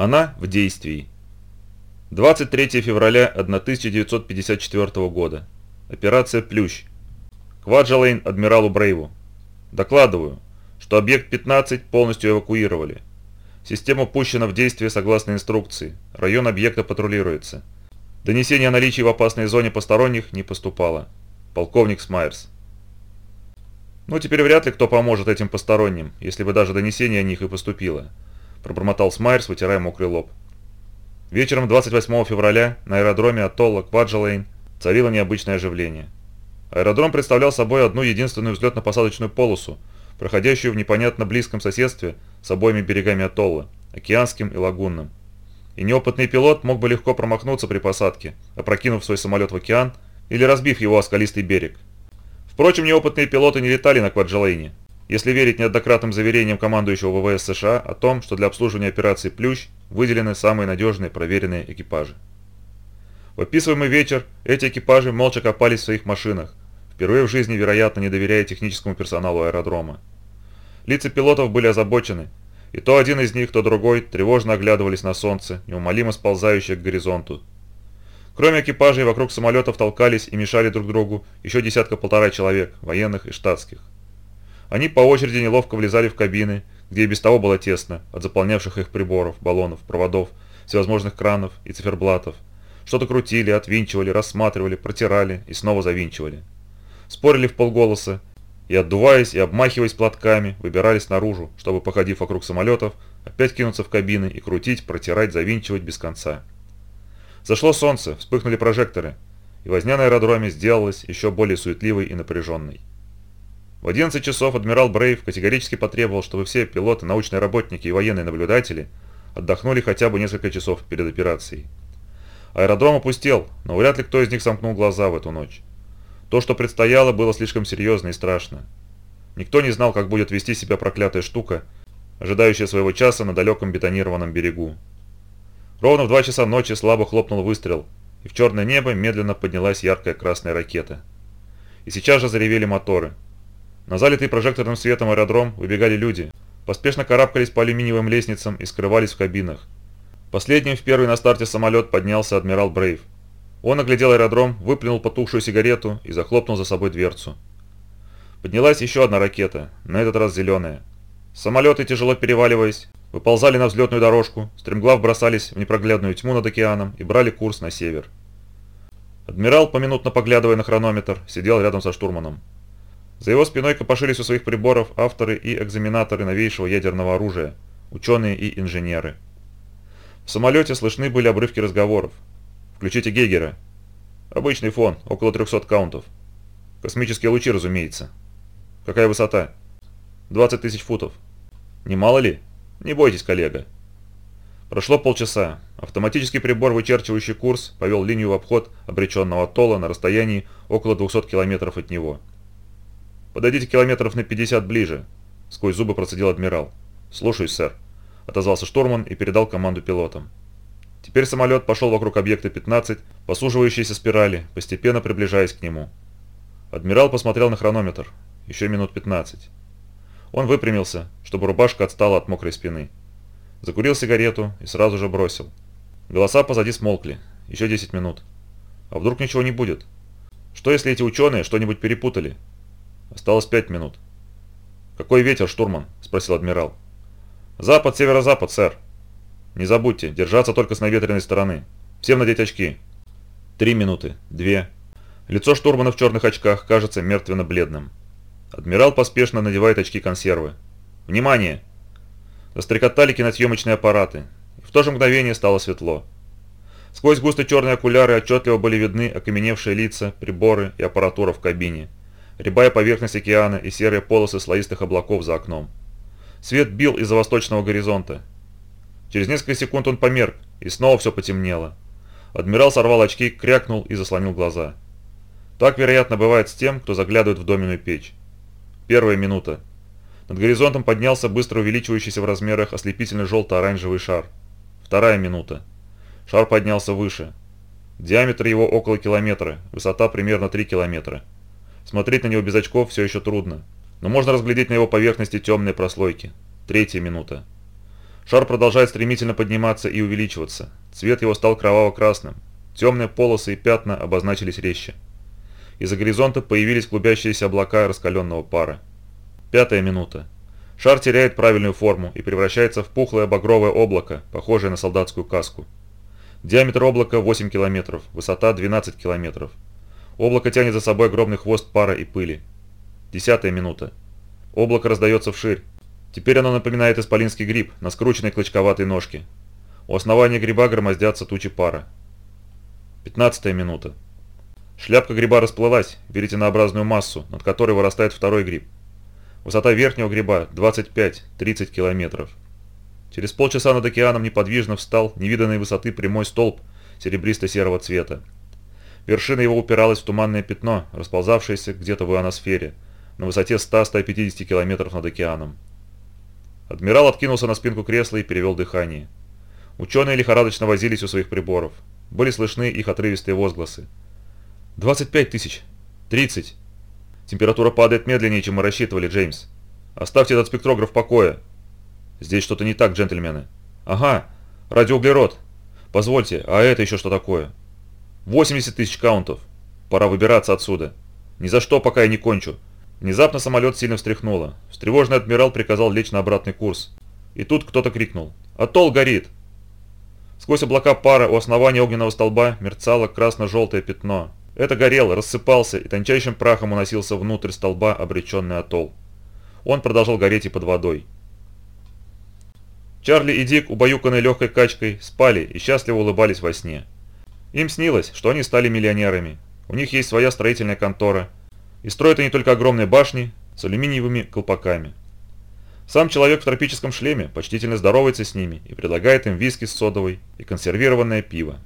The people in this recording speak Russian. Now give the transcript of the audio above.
Она в действии. 23 февраля 1954 года. Операция «Плющ». Кваджалейн адмиралу Брейву. Докладываю, что объект 15 полностью эвакуировали. Система пущена в действие согласно инструкции. Район объекта патрулируется. Донесение о наличии в опасной зоне посторонних не поступало. Полковник Смайерс. «Ну, теперь вряд ли кто поможет этим посторонним, если бы даже донесение о них и поступило», пробормотал Смайерс, вытирая мокрый лоб. Вечером 28 февраля на аэродроме Атолла Кваджалейн царило необычное оживление. Аэродром представлял собой одну единственную взлетно-посадочную полосу, проходящую в непонятно близком соседстве с обоими берегами атолла, океанским и лагунным. И неопытный пилот мог бы легко промахнуться при посадке, опрокинув свой самолет в океан или разбив его о скалистый берег. Впрочем, неопытные пилоты не летали на Кваджалейне, если верить неоднократным заверениям командующего ВВС США о том, что для обслуживания операции «Плющ» выделены самые надежные проверенные экипажи. В описываемый вечер эти экипажи молча копались в своих машинах, впервые в жизни, вероятно, не доверяя техническому персоналу аэродрома. Лица пилотов были озабочены, и то один из них, то другой тревожно оглядывались на солнце, неумолимо сползающее к горизонту. Кроме экипажей, вокруг самолетов толкались и мешали друг другу еще десятка-полтора человек, военных и штатских. Они по очереди неловко влезали в кабины, где и без того было тесно, от заполнявших их приборов, баллонов, проводов, всевозможных кранов и циферблатов. Что-то крутили, отвинчивали, рассматривали, протирали и снова завинчивали спорили в полголоса и, отдуваясь и обмахиваясь платками, выбирались наружу, чтобы, походив вокруг самолетов, опять кинуться в кабины и крутить, протирать, завинчивать без конца. Зашло солнце, вспыхнули прожекторы, и возня на аэродроме сделалась еще более суетливой и напряженной. В 11 часов адмирал Брейв категорически потребовал, чтобы все пилоты, научные работники и военные наблюдатели отдохнули хотя бы несколько часов перед операцией. Аэродром опустел, но вряд ли кто из них сомкнул глаза в эту ночь. То, что предстояло, было слишком серьезно и страшно. Никто не знал, как будет вести себя проклятая штука, ожидающая своего часа на далеком бетонированном берегу. Ровно в два часа ночи слабо хлопнул выстрел, и в черное небо медленно поднялась яркая красная ракета. И сейчас же заревели моторы. На залитый прожекторным светом аэродром выбегали люди, поспешно карабкались по алюминиевым лестницам и скрывались в кабинах. Последним в первый на старте самолет поднялся адмирал Брейв. Он оглядел аэродром, выплюнул потухшую сигарету и захлопнул за собой дверцу. Поднялась еще одна ракета, на этот раз зеленая. Самолеты, тяжело переваливаясь, выползали на взлетную дорожку, стремглав бросались в непроглядную тьму над океаном и брали курс на север. Адмирал, поминутно поглядывая на хронометр, сидел рядом со штурманом. За его спиной копошились у своих приборов авторы и экзаменаторы новейшего ядерного оружия, ученые и инженеры. В самолете слышны были обрывки разговоров, Включите Гейгера. Обычный фон, около 300 каунтов. Космические лучи, разумеется. Какая высота? 20 тысяч футов. Немало ли? Не бойтесь, коллега. Прошло полчаса. Автоматический прибор, вычерчивающий курс, повел линию в обход обреченного атолла на расстоянии около 200 километров от него. «Подойдите километров на 50 ближе», — сквозь зубы процедил адмирал. «Слушаюсь, сэр», — отозвался штурман и передал команду пилотам. Теперь самолет пошел вокруг объекта 15, по суживающейся спирали, постепенно приближаясь к нему. Адмирал посмотрел на хронометр. Еще минут 15. Он выпрямился, чтобы рубашка отстала от мокрой спины. Закурил сигарету и сразу же бросил. Голоса позади смолкли. Еще 10 минут. А вдруг ничего не будет? Что если эти ученые что-нибудь перепутали? Осталось 5 минут. «Какой ветер, штурман?» – спросил адмирал. «Запад, северо-запад, сэр», не забудьте, держаться только с наветренной стороны. Всем надеть очки. Три минуты. Две. Лицо штурмана в черных очках кажется мертвенно-бледным. Адмирал поспешно надевает очки консервы. Внимание! Застрекотали киносъемочные аппараты. В то же мгновение стало светло. Сквозь густо черные окуляры отчетливо были видны окаменевшие лица, приборы и аппаратура в кабине, рябая поверхность океана и серые полосы слоистых облаков за окном. Свет бил из-за восточного горизонта, Через несколько секунд он померк, и снова все потемнело. Адмирал сорвал очки, крякнул и заслонил глаза. Так, вероятно, бывает с тем, кто заглядывает в доменную печь. Первая минута. Над горизонтом поднялся быстро увеличивающийся в размерах ослепительно желто-оранжевый шар. Вторая минута. Шар поднялся выше. Диаметр его около километра, высота примерно 3 километра. Смотреть на него без очков все еще трудно, но можно разглядеть на его поверхности темные прослойки. Третья минута. Шар продолжает стремительно подниматься и увеличиваться. Цвет его стал кроваво-красным. Темные полосы и пятна обозначились резче. Из-за горизонта появились клубящиеся облака раскаленного пара. Пятая минута. Шар теряет правильную форму и превращается в пухлое багровое облако, похожее на солдатскую каску. Диаметр облака 8 километров, высота 12 километров. Облако тянет за собой огромный хвост пара и пыли. Десятая минута. Облако раздается вширь. Теперь оно напоминает исполинский гриб на скрученной клочковатой ножке. У основания гриба громоздятся тучи пара. Пятнадцатая минута. Шляпка гриба расплылась веретенообразную массу, над которой вырастает второй гриб. Высота верхнего гриба 25-30 километров. Через полчаса над океаном неподвижно встал невиданной высоты прямой столб серебристо-серого цвета. Вершина его упиралась в туманное пятно, расползавшееся где-то в ионосфере, на высоте 100-150 километров над океаном. Адмирал откинулся на спинку кресла и перевел дыхание. Ученые лихорадочно возились у своих приборов. Были слышны их отрывистые возгласы. «25 тысяч! 30! Температура падает медленнее, чем мы рассчитывали, Джеймс. Оставьте этот спектрограф в покое!» Здесь что-то не так, джентльмены. Ага, радиоуглерод. Позвольте, а это еще что такое? 80 тысяч каунтов. Пора выбираться отсюда. Ни за что, пока я не кончу. Внезапно самолет сильно встряхнуло. Встревоженный адмирал приказал лечь на обратный курс. И тут кто-то крикнул. «Атолл горит!» Сквозь облака пара у основания огненного столба мерцало красно-желтое пятно. Это горело, рассыпался и тончайшим прахом уносился внутрь столба обреченный атолл. Он продолжал гореть и под водой. Чарли и Дик, убаюканные легкой качкой, спали и счастливо улыбались во сне. Им снилось, что они стали миллионерами. У них есть своя строительная контора. И строят они только огромные башни с алюминиевыми колпаками. Сам человек в тропическом шлеме почтительно здоровается с ними и предлагает им виски с содовой и консервированное пиво.